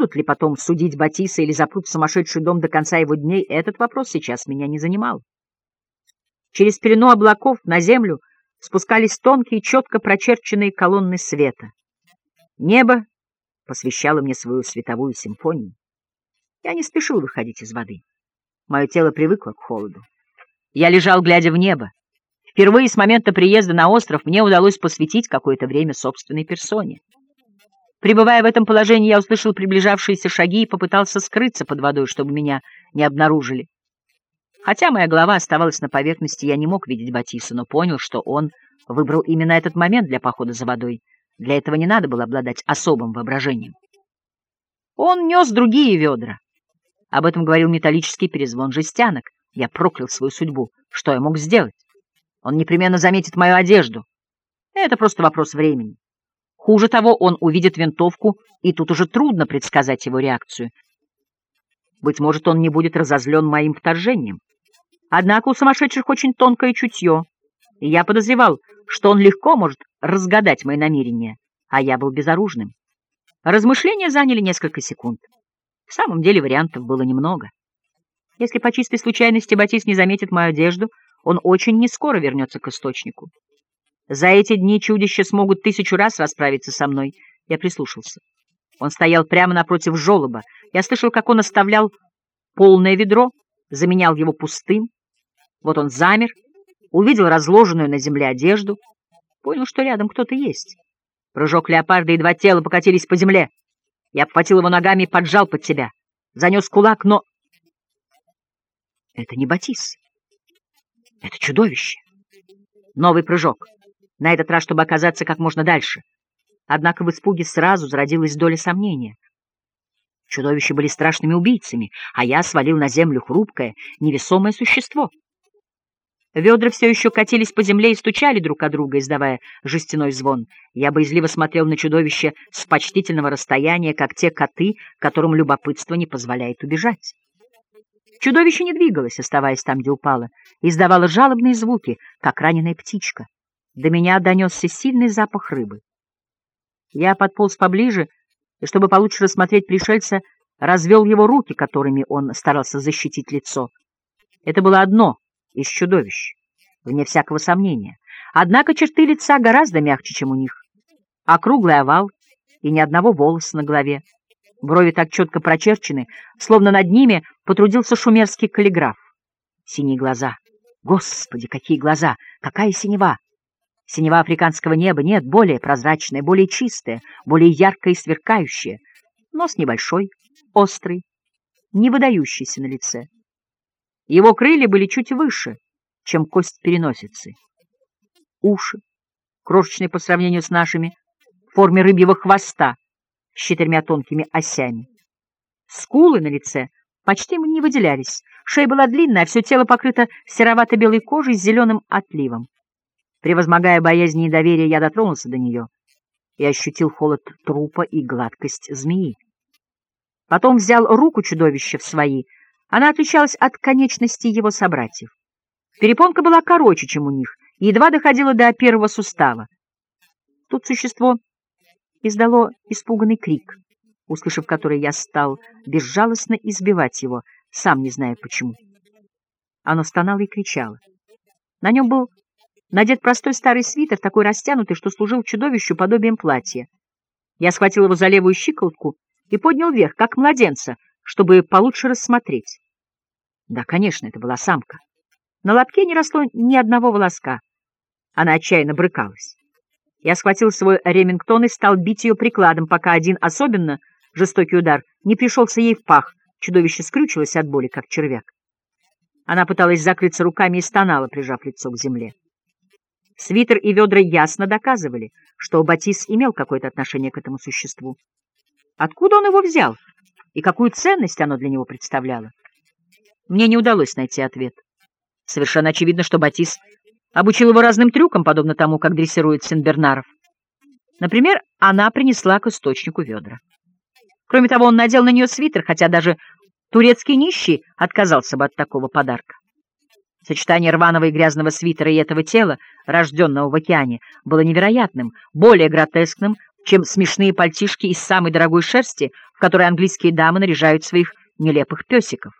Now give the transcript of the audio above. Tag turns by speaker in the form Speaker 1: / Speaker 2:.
Speaker 1: Будут ли потом судить Батиса или запрут в сумасшедший дом до конца его дней, этот вопрос сейчас меня не занимал. Через пелену облаков на землю спускались тонкие, четко прочерченные колонны света. Небо посвящало мне свою световую симфонию. Я не спешил выходить из воды. Мое тело привыкло к холоду. Я лежал, глядя в небо. Впервые с момента приезда на остров мне удалось посвятить какое-то время собственной персоне. Пребывая в этом положении, я услышал приближавшиеся шаги и попытался скрыться под водой, чтобы меня не обнаружили. Хотя моя голова оставалась на поверхности, я не мог видеть Батиса, но понял, что он выбрал именно этот момент для похода за водой. Для этого не надо было обладать особым воображением. Он нес другие ведра. Об этом говорил металлический перезвон жестянок. Я проклял свою судьбу. Что я мог сделать? Он непременно заметит мою одежду. Это просто вопрос времени. Хуже того, он увидит винтовку, и тут уже трудно предсказать его реакцию. Быть может, он не будет разозлен моим вторжением. Однако у сумасшедших очень тонкое чутье, и я подозревал, что он легко может разгадать мои намерения, а я был безоружным. Размышления заняли несколько секунд. В самом деле вариантов было немного. Если по чистой случайности Батис не заметит мою одежду, он очень нескоро вернется к источнику. За эти дни чудища смогут тысячу раз расправиться со мной. Я прислушался. Он стоял прямо напротив жолоба. Я слышал, как он оставлял полное ведро, заменял его пустым. Вот он замер, увидел разложенную на земле одежду, понял, что рядом кто-то есть. Прыжок леопарда, и два тела покатились по земле. Я обхватил его ногами и поджал под себя. Занес кулак, но... Это не Батис. Это чудовище. Новый прыжок. На этот раз, чтобы оказаться как можно дальше. Однако в испуге сразу зародилась доля сомнения. Чудовища были страшными убийцами, а я свалил на землю хрупкое, невесомое существо. Ведра все еще катились по земле и стучали друг о друга, издавая жестяной звон. Я боязливо смотрел на чудовище с почтительного расстояния, как те коты, которым любопытство не позволяет убежать. Чудовище не двигалось, оставаясь там, где упало, издавало жалобные звуки, как раненая птичка. До меня донесся сильный запах рыбы. Я подполз поближе, и, чтобы получше рассмотреть пришельца, развел его руки, которыми он старался защитить лицо. Это было одно из чудовищ, вне всякого сомнения. Однако черты лица гораздо мягче, чем у них. Округлый овал и ни одного волоса на голове. Брови так четко прочерчены, словно над ними потрудился шумерский каллиграф. Синие глаза. Господи, какие глаза! Какая синева! Синева африканского неба нет, более прозрачная, более чистая, более яркая и сверкающая. Нос небольшой, острый, не выдающийся на лице. Его крылья были чуть выше, чем кость переносицы. Уши, крошечные по сравнению с нашими, в форме рыбьего хвоста с четырьмя тонкими осями. Скулы на лице почти не выделялись, шея была длинная, а все тело покрыто серовато-белой кожей с зеленым отливом. Превозмогая боязнь и недоверие, я дотронулся до нее и ощутил холод трупа и гладкость змеи. Потом взял руку чудовища в свои — она отличалась от конечностей его собратьев. Перепонка была короче, чем у них, и едва доходила до первого сустава. Тут существо издало испуганный крик, услышав который я стал безжалостно избивать его, сам не зная почему. Оно стонало и кричало. На нем был надет простой старый свитер, такой растянутый, что служил чудовищу подобием платья. Я схватил его за левую щиколотку и поднял вверх, как младенца, чтобы получше рассмотреть. Да, конечно, это была самка. На лобке не росло ни одного волоска. Она отчаянно брыкалась. Я схватил свой ремингтон и стал бить ее прикладом, пока один особенно жестокий удар не пришелся ей в пах. Чудовище скрючилось от боли, как червяк. Она пыталась закрыться руками и стонала, прижав лицо к земле. Свитер и ведра ясно доказывали, что Батис имел какое-то отношение к этому существу. Откуда он его взял? и какую ценность оно для него представляло. Мне не удалось найти ответ. Совершенно очевидно, что Батис обучил его разным трюкам, подобно тому, как дрессирует Сен-Бернаров. Например, она принесла к источнику ведра. Кроме того, он надел на нее свитер, хотя даже турецкий нищий отказался бы от такого подарка. Сочетание рваного и грязного свитера и этого тела, рожденного в океане, было невероятным, более гротескным, чем смешные пальтишки из самой дорогой шерсти, в которой английские дамы наряжают своих нелепых песиков.